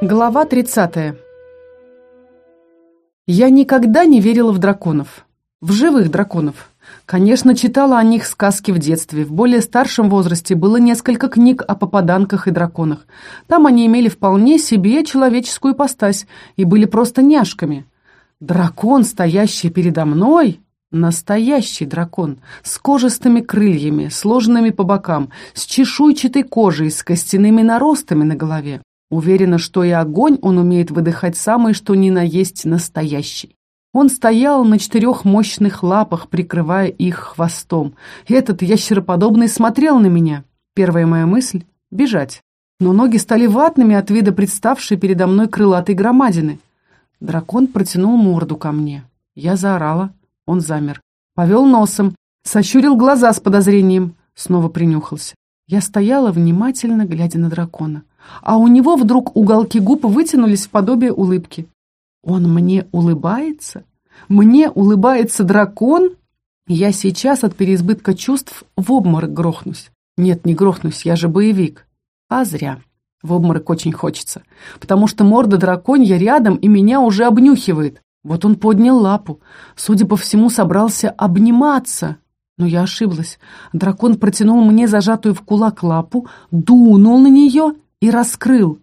Глава 30. Я никогда не верила в драконов. В живых драконов. Конечно, читала о них сказки в детстве. В более старшем возрасте было несколько книг о попаданках и драконах. Там они имели вполне себе человеческую ипостась и были просто няшками. Дракон, стоящий передо мной, Настоящий дракон, с кожистыми крыльями, сложенными по бокам, с чешуйчатой кожей, с костяными наростами на голове. Уверена, что и огонь он умеет выдыхать самый, что ни на есть настоящий. Он стоял на четырех мощных лапах, прикрывая их хвостом. Этот ящероподобный смотрел на меня. Первая моя мысль — бежать. Но ноги стали ватными от вида представшей передо мной крылатой громадины. Дракон протянул морду ко мне. Я заорала. Он замер. Повел носом, сощурил глаза с подозрением. Снова принюхался. Я стояла, внимательно глядя на дракона. А у него вдруг уголки губ вытянулись в подобие улыбки. Он мне улыбается? Мне улыбается дракон? Я сейчас от переизбытка чувств в обморок грохнусь. Нет, не грохнусь, я же боевик. А зря. В обморок очень хочется, потому что морда драконья рядом и меня уже обнюхивает. Вот он поднял лапу. Судя по всему, собрался обниматься. Но я ошиблась. Дракон протянул мне зажатую в кулак лапу, дунул на нее и раскрыл.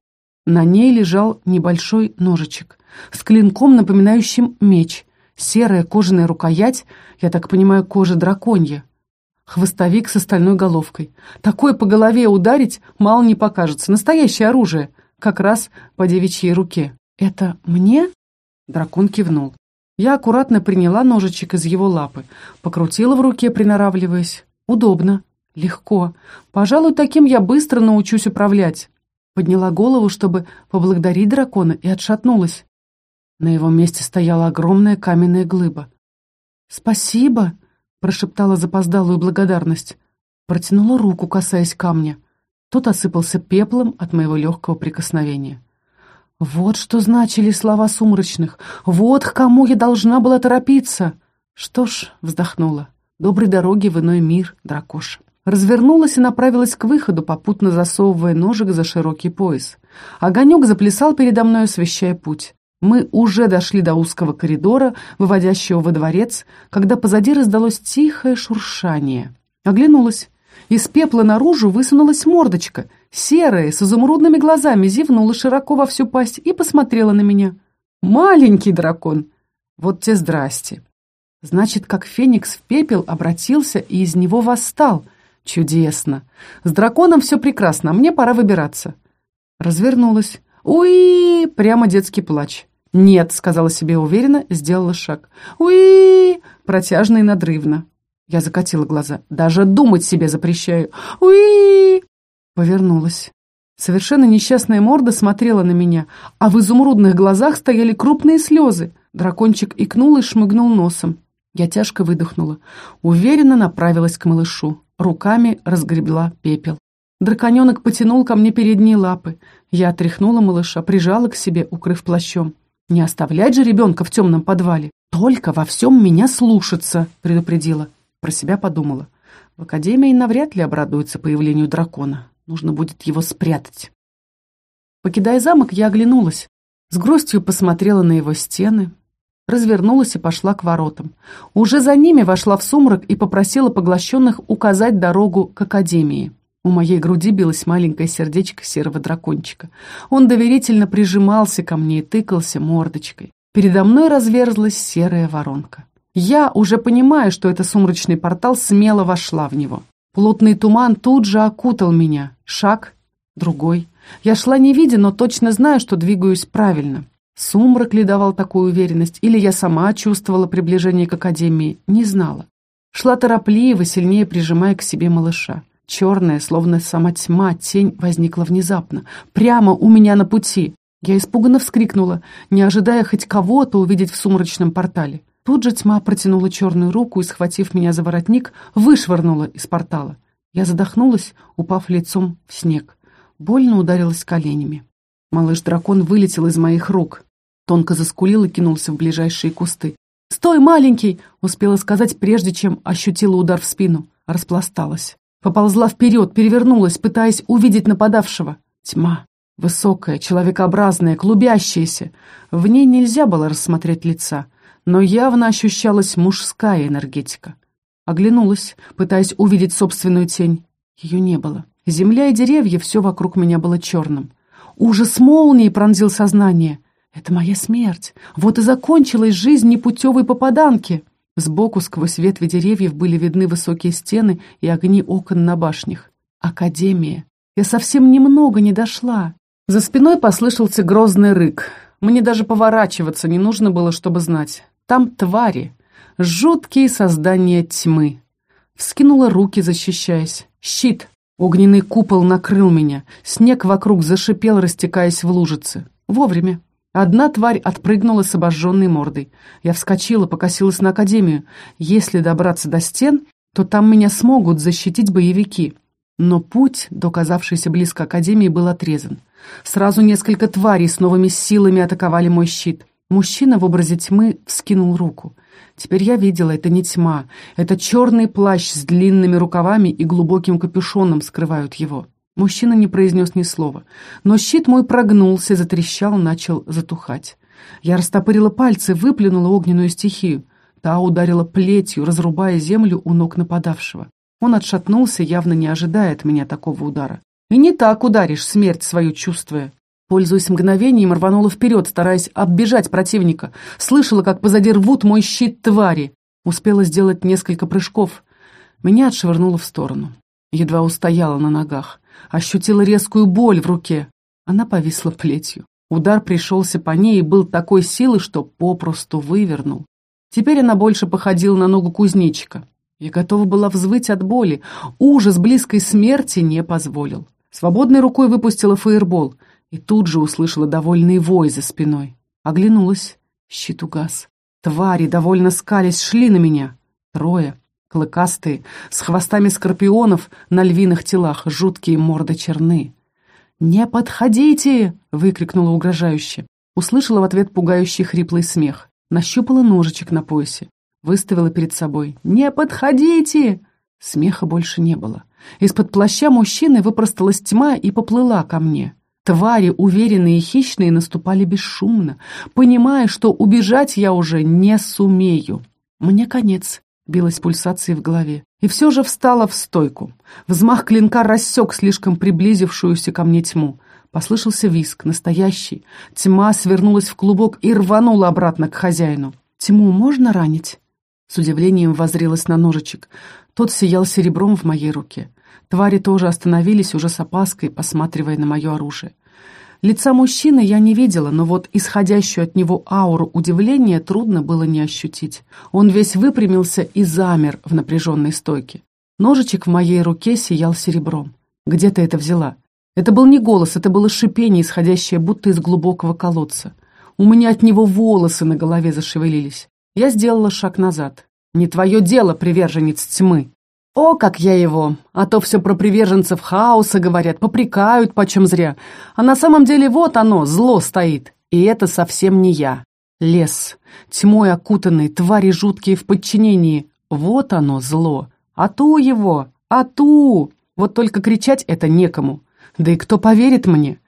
На ней лежал небольшой ножичек с клинком, напоминающим меч. Серая кожаная рукоять, я так понимаю, кожа драконья. Хвостовик с остальной головкой. Такое по голове ударить мало не покажется. Настоящее оружие, как раз по девичьей руке. «Это мне?» Дракон кивнул. Я аккуратно приняла ножичек из его лапы, покрутила в руке, приноравливаясь. Удобно, легко. Пожалуй, таким я быстро научусь управлять. Подняла голову, чтобы поблагодарить дракона, и отшатнулась. На его месте стояла огромная каменная глыба. «Спасибо!» — прошептала запоздалую благодарность. Протянула руку, касаясь камня. Тот осыпался пеплом от моего легкого прикосновения. Вот что значили слова сумрачных. Вот к кому я должна была торопиться. Что ж, вздохнула. Доброй дороги в иной мир, дракоша. Развернулась и направилась к выходу, попутно засовывая ножик за широкий пояс. Огонек заплясал передо мной, освещая путь. Мы уже дошли до узкого коридора, выводящего во дворец, когда позади раздалось тихое шуршание. Оглянулась. Из пепла наружу высунулась мордочка, серая, с изумрудными глазами, зевнула широко во всю пасть и посмотрела на меня. «Маленький дракон! Вот те здрасте!» Значит, как феникс в пепел обратился и из него восстал. Чудесно! С драконом все прекрасно, а мне пора выбираться. Развернулась. «Уи!» — прямо детский плач. «Нет», — сказала себе уверенно, сделала шаг. «Уи!» — протяжно и надрывно. Я закатила глаза. «Даже думать себе запрещаю!» «Уи!» Повернулась. Совершенно несчастная морда смотрела на меня, а в изумрудных глазах стояли крупные слезы. Дракончик икнул и шмыгнул носом. Я тяжко выдохнула. Уверенно направилась к малышу. Руками разгребла пепел. Драконенок потянул ко мне передние лапы. Я отряхнула малыша, прижала к себе, укрыв плащом. «Не оставлять же ребенка в темном подвале! Только во всем меня слушаться!» — предупредила. Про себя подумала. В академии навряд ли обрадуются появлению дракона. Нужно будет его спрятать. Покидая замок, я оглянулась. С грустью посмотрела на его стены, развернулась и пошла к воротам. Уже за ними вошла в сумрак и попросила поглощенных указать дорогу к академии. У моей груди билось маленькое сердечко серого дракончика. Он доверительно прижимался ко мне и тыкался мордочкой. Передо мной разверзлась серая воронка. Я, уже понимая, что это сумрачный портал, смело вошла в него. Плотный туман тут же окутал меня. Шаг, другой. Я шла не видя, но точно знаю, что двигаюсь правильно. Сумрак ли давал такую уверенность, или я сама чувствовала приближение к Академии, не знала. Шла торопливо, сильнее прижимая к себе малыша. Черная, словно сама тьма, тень возникла внезапно, прямо у меня на пути. Я испуганно вскрикнула, не ожидая хоть кого-то увидеть в сумрачном портале. Тут же тьма протянула черную руку и, схватив меня за воротник, вышвырнула из портала. Я задохнулась, упав лицом в снег. Больно ударилась коленями. Малыш-дракон вылетел из моих рук. Тонко заскулил и кинулся в ближайшие кусты. «Стой, маленький!» — успела сказать, прежде чем ощутила удар в спину. Распласталась. Поползла вперед, перевернулась, пытаясь увидеть нападавшего. Тьма. Высокая, человекообразная, клубящаяся. В ней нельзя было рассмотреть лица, но явно ощущалась мужская энергетика. Оглянулась, пытаясь увидеть собственную тень. Ее не было. Земля и деревья, все вокруг меня было черным. Ужас молнии пронзил сознание. Это моя смерть. Вот и закончилась жизнь непутевой попаданки. Сбоку сквозь ветви деревьев были видны высокие стены и огни окон на башнях. Академия. Я совсем немного не дошла. За спиной послышался грозный рык. Мне даже поворачиваться не нужно было, чтобы знать. Там твари. Жуткие создания тьмы. Вскинула руки, защищаясь. Щит. Огненный купол накрыл меня. Снег вокруг зашипел, растекаясь в лужицы. Вовремя. Одна тварь отпрыгнула с обожженной мордой. Я вскочила, покосилась на академию. Если добраться до стен, то там меня смогут защитить боевики. Но путь, до казавшейся близко академии, был отрезан. Сразу несколько тварей с новыми силами атаковали мой щит. Мужчина в образе тьмы вскинул руку. Теперь я видела, это не тьма. Это черный плащ с длинными рукавами и глубоким капюшоном скрывают его. Мужчина не произнес ни слова. Но щит мой прогнулся, затрещал, начал затухать. Я растопырила пальцы, выплюнула огненную стихию. Та ударила плетью, разрубая землю у ног нападавшего. Он отшатнулся, явно не ожидая от меня такого удара. И не так ударишь, смерть свою чувствуя. Пользуясь мгновением, рванула вперед, стараясь оббежать противника. Слышала, как позади рвут мой щит твари. Успела сделать несколько прыжков. Меня отшвырнуло в сторону. Едва устояла на ногах. Ощутила резкую боль в руке. Она повисла плетью. Удар пришелся по ней и был такой силы, что попросту вывернул. Теперь она больше походила на ногу кузнечика. Я готова была взвыть от боли. Ужас близкой смерти не позволил. Свободной рукой выпустила фаербол и тут же услышала довольный вой за спиной. Оглянулась. Щит угас. Твари, довольно скались, шли на меня. Трое. Клыкастые, с хвостами скорпионов на львиных телах, жуткие морды черны. «Не подходите!» — выкрикнула угрожающе. Услышала в ответ пугающий хриплый смех. Нащупала ножичек на поясе. Выставила перед собой. «Не подходите!» Смеха больше не было. Из-под плаща мужчины выпросталась тьма и поплыла ко мне. Твари, уверенные и хищные, наступали бесшумно, понимая, что убежать я уже не сумею. Мне конец, билась пульсацией в голове. И все же встала в стойку. Взмах клинка рассек слишком приблизившуюся ко мне тьму. Послышался виск, настоящий. Тьма свернулась в клубок и рванула обратно к хозяину. «Тьму можно ранить?» С удивлением возрилась на ножичек. Тот сиял серебром в моей руке. Твари тоже остановились уже с опаской, посматривая на мое оружие. Лица мужчины я не видела, но вот исходящую от него ауру удивления трудно было не ощутить. Он весь выпрямился и замер в напряженной стойке. Ножичек в моей руке сиял серебром. Где ты это взяла? Это был не голос, это было шипение, исходящее будто из глубокого колодца. У меня от него волосы на голове зашевелились. Я сделала шаг назад. «Не твое дело, приверженец тьмы!» О, как я его! А то все про приверженцев хаоса говорят, попрекают почем зря. А на самом деле вот оно, зло стоит. И это совсем не я. Лес, тьмой окутанный, твари жуткие в подчинении. Вот оно, зло. А ту его, а ту! Вот только кричать это некому. Да и кто поверит мне?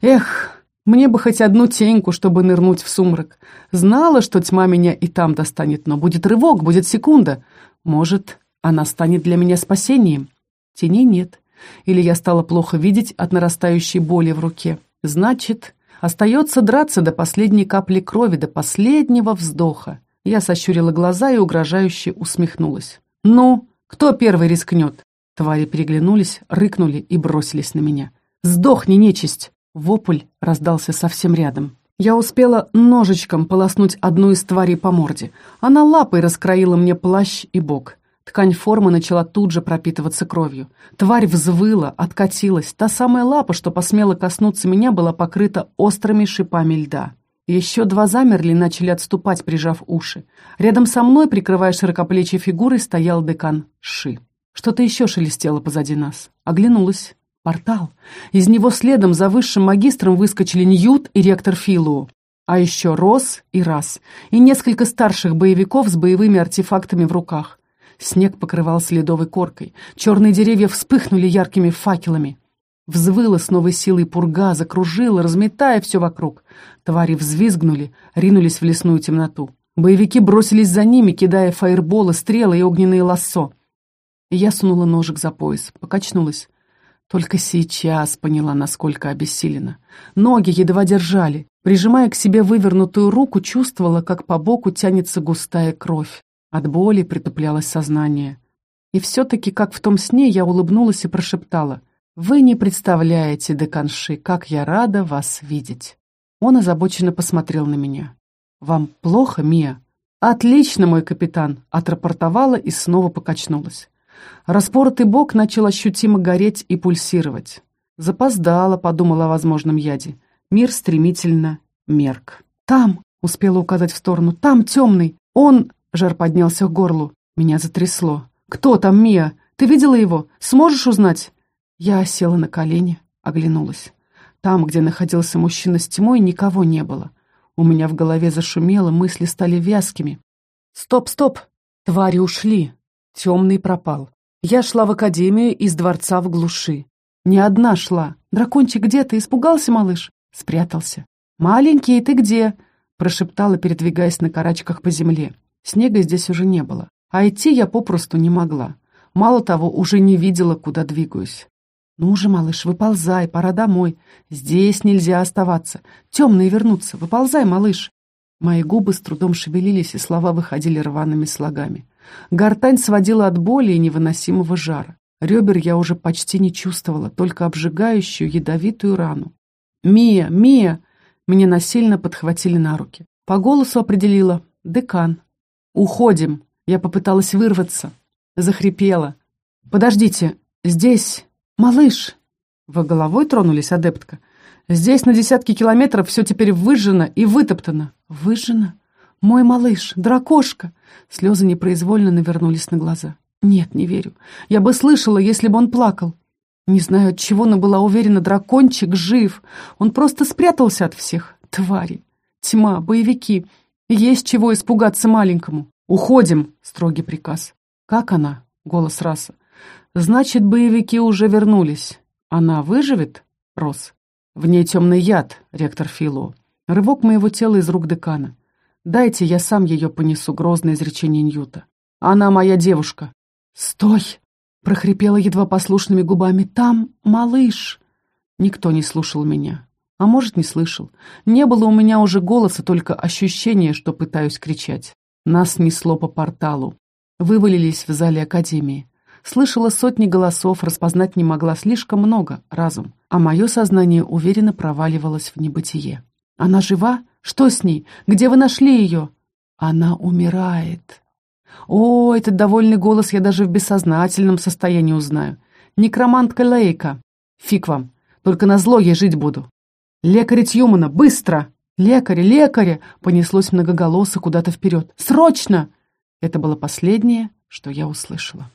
Эх, мне бы хоть одну теньку, чтобы нырнуть в сумрак. Знала, что тьма меня и там достанет, но будет рывок, будет секунда. Может, она станет для меня спасением? Теней нет. Или я стала плохо видеть от нарастающей боли в руке. Значит, остается драться до последней капли крови, до последнего вздоха. Я сощурила глаза и угрожающе усмехнулась. «Ну, кто первый рискнет?» Твари переглянулись, рыкнули и бросились на меня. «Сдохни, нечисть!» Вопль раздался совсем рядом. Я успела ножичком полоснуть одну из тварей по морде. Она лапой раскроила мне плащ и бок. Ткань формы начала тут же пропитываться кровью. Тварь взвыла, откатилась. Та самая лапа, что посмела коснуться меня, была покрыта острыми шипами льда. Еще два замерли и начали отступать, прижав уши. Рядом со мной, прикрывая широкоплечьей фигурой, стоял декан Ши. Что-то еще шелестело позади нас. Оглянулась. Портал. Из него следом за высшим магистром выскочили Ньют и ректор Филу. А еще Рос и Рас. И несколько старших боевиков с боевыми артефактами в руках. Снег покрывался ледовой коркой. Черные деревья вспыхнули яркими факелами. Взвыла с новой силой пурга, закружила, разметая все вокруг. Твари взвизгнули, ринулись в лесную темноту. Боевики бросились за ними, кидая фаерболы, стрелы и огненные лассо. Я сунула ножик за пояс, покачнулась. Только сейчас поняла, насколько обессилена. Ноги едва держали. Прижимая к себе вывернутую руку, чувствовала, как по боку тянется густая кровь. От боли притуплялось сознание. И все-таки, как в том сне, я улыбнулась и прошептала. «Вы не представляете, Деканши, как я рада вас видеть». Он озабоченно посмотрел на меня. «Вам плохо, Мия?» «Отлично, мой капитан», — отрапортовала и снова покачнулась. Распоротый бок начал ощутимо гореть и пульсировать. Запоздала, подумала о возможном яде. Мир стремительно мерк. «Там!» — успела указать в сторону. «Там темный! Он...» — жар поднялся к горлу. Меня затрясло. «Кто там, Мия? Ты видела его? Сможешь узнать?» Я села на колени, оглянулась. Там, где находился мужчина с тьмой, никого не было. У меня в голове зашумело, мысли стали вязкими. «Стоп, стоп! Твари ушли!» Темный пропал. Я шла в академию из дворца в глуши. Не одна шла. Дракончик где ты? Испугался, малыш? Спрятался. «Маленький, ты где?» Прошептала, передвигаясь на карачках по земле. Снега здесь уже не было. А идти я попросту не могла. Мало того, уже не видела, куда двигаюсь. «Ну же, малыш, выползай, пора домой. Здесь нельзя оставаться. Темные вернутся. Выползай, малыш!» Мои губы с трудом шевелились, и слова выходили рваными слогами. Гортань сводила от боли и невыносимого жара. Ребер я уже почти не чувствовала, только обжигающую ядовитую рану. «Мия! Мия!» Меня насильно подхватили на руки. По голосу определила «Декан». «Уходим!» Я попыталась вырваться. Захрипела. «Подождите, здесь... Малыш!» Вы головой тронулись, адептка? «Здесь на десятки километров все теперь выжжено и вытоптано». «Выжжено? Мой малыш, дракошка!» Слезы непроизвольно навернулись на глаза. «Нет, не верю. Я бы слышала, если бы он плакал. Не знаю от чего, но была уверена, дракончик жив. Он просто спрятался от всех. Твари. Тьма, боевики. Есть чего испугаться маленькому. Уходим!» — строгий приказ. «Как она?» — голос раса. «Значит, боевики уже вернулись. Она выживет?» — Рос. «В ней темный яд, ректор Фило. Рывок моего тела из рук декана. Дайте, я сам ее понесу, грозное изречение Ньюта. Она моя девушка. Стой! прохрипела едва послушными губами. Там малыш. Никто не слушал меня. А может, не слышал. Не было у меня уже голоса, только ощущение, что пытаюсь кричать. Нас несло по порталу. Вывалились в зале Академии. Слышала сотни голосов, распознать не могла слишком много, разум. А мое сознание уверенно проваливалось в небытие. Она жива? Что с ней? Где вы нашли ее?» «Она умирает». «О, этот довольный голос я даже в бессознательном состоянии узнаю. Некромантка Лейка. Фиг вам. Только на зло ей жить буду». «Лекаря Тьюмана, быстро!» «Лекаря, лекаря!» понеслось многоголосо куда-то вперед. «Срочно!» Это было последнее, что я услышала.